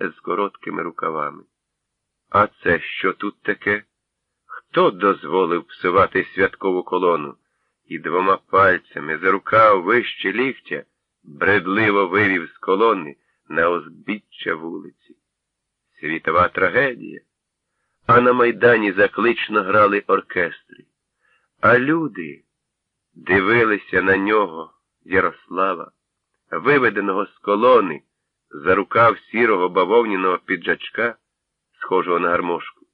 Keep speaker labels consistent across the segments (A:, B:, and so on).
A: з короткими рукавами. А це що тут таке? Хто дозволив псувати святкову колону? І двома пальцями за рукав вище ліктя бредливо вивів з колони на озбіччя вулиці. Світова трагедія. А на майдані заклично грали оркестри. А люди дивилися на нього, Ярослава, виведеного з колони за рукав сірого бавовняного піджачка, схожого на гармошку.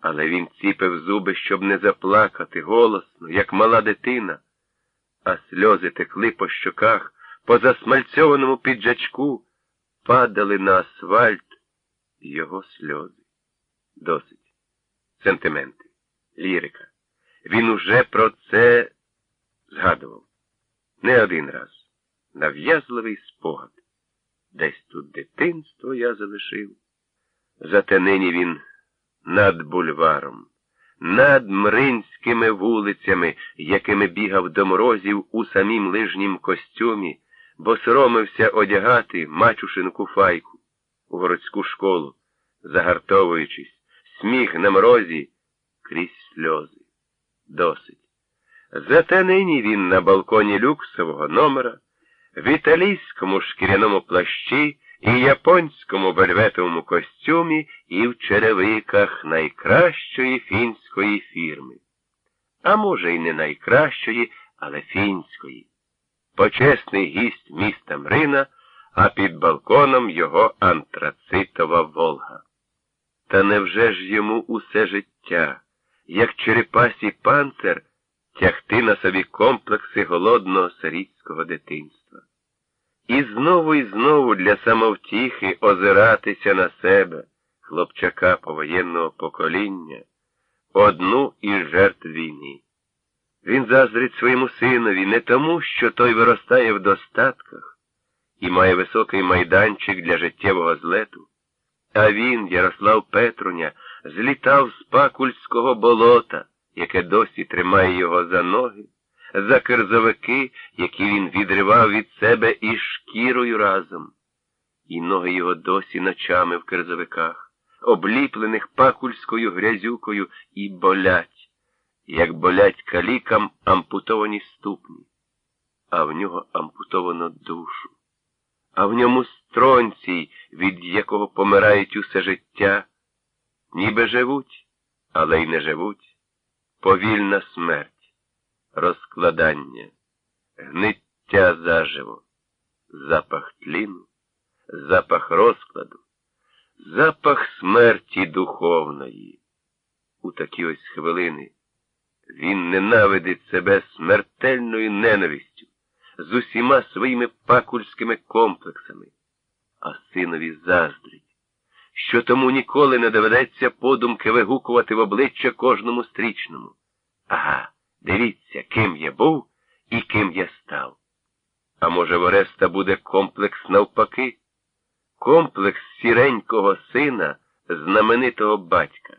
A: Але він ціпив зуби, щоб не заплакати голосно, як мала дитина, а сльози текли по щоках, по засмальцьованому піджачку, падали на асфальт його сльози. Досить. Сентименти, лірика. Він уже про це згадував. Не один раз. Нав'язливий спогад. Десь тут дитинство я залишив. Зате нині він над бульваром, над мринськими вулицями, якими бігав до морозів у самім лижнім костюмі, бо соромився одягати мачушину куфайку у городську школу, загартовуючись, сміх на морозі крізь сльози. Досить. Зате нині він на балконі люксового номера, в італійському шкіряному плащі і японському вельветовому костюмі і в черевиках найкращої фінської фірми. А може, й не найкращої, але фінської. Почесний гість міста Мрина, а під балконом його антрацитова Волга. Та невже ж йому усе життя, як черепасі панцер, тягти на собі комплекси голодного сирітського дитинства? І знову і знову для самовтіхи озиратися на себе, хлопчака повоєнного покоління, одну із жертв війни. Він заздрить своєму синові не тому, що той виростає в достатках і має високий майданчик для життєвого злету, а він, Ярослав Петруня, злітав з пакульського болота, яке досі тримає його за ноги за керзовики, які він відривав від себе із шкірою разом, і ноги його досі ночами в керзовиках, обліплених пакульською грязюкою, і болять, як болять калікам ампутовані ступні, а в нього ампутовано душу, а в ньому стронцій, від якого помирають усе життя, ніби живуть, але й не живуть, повільна смерть. Розкладання, гниття заживо, запах тліну, запах розкладу, запах смерті духовної. У такі ось хвилини він ненавидить себе смертельною ненавистю з усіма своїми пакульськими комплексами, а синові заздрить, що тому ніколи не доведеться подумки вигукувати в обличчя кожному стрічному. Ага. Дивіться, ким я був і ким я став. А може, в Ореста буде комплекс навпаки? Комплекс сіренького сина, знаменитого батька,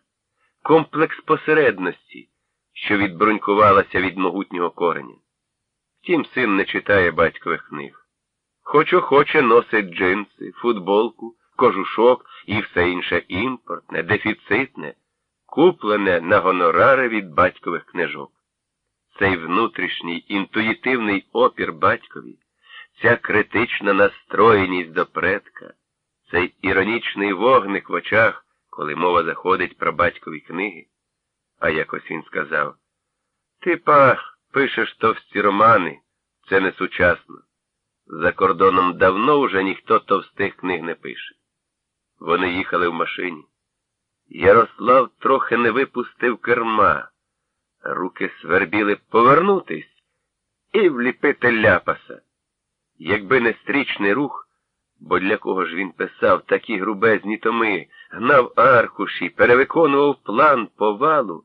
A: комплекс посередності, що відбрунькувалася від могутнього кореня. Втім, син не читає батькових книг. Хоч охоче носить джинси, футболку, кожушок і все інше імпортне, дефіцитне, куплене на гонорари від батькових книжок цей внутрішній інтуїтивний опір батькові, ця критична настроєність до предка, цей іронічний вогник в очах, коли мова заходить про батькові книги. А якось він сказав Ти, па, пишеш товсті романи, це не сучасно. За кордоном давно вже ніхто товстих книг не пише. Вони їхали в машині. Ярослав трохи не випустив керма. Руки свербіли повернутись і вліпити ляпаса. Якби не стрічний рух, бо для кого ж він писав такі грубезні томи, гнав аркуші, перевиконував план повалу,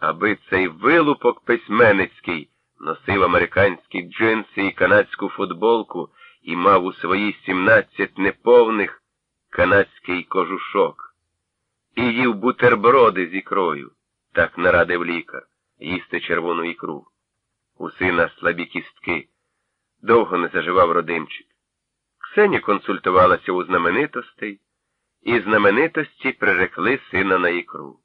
A: аби цей вилупок письменницький носив американські джинси і канадську футболку і мав у свої сімнадцять неповних канадський кожушок. І їв бутерброди з ікрою, так нарадив лікар їсти червону ікру. У сина слабі кістки. Довго не заживав родимчик. Ксені консультувалася у знаменитостей, і знаменитості прирекли сина на ікру.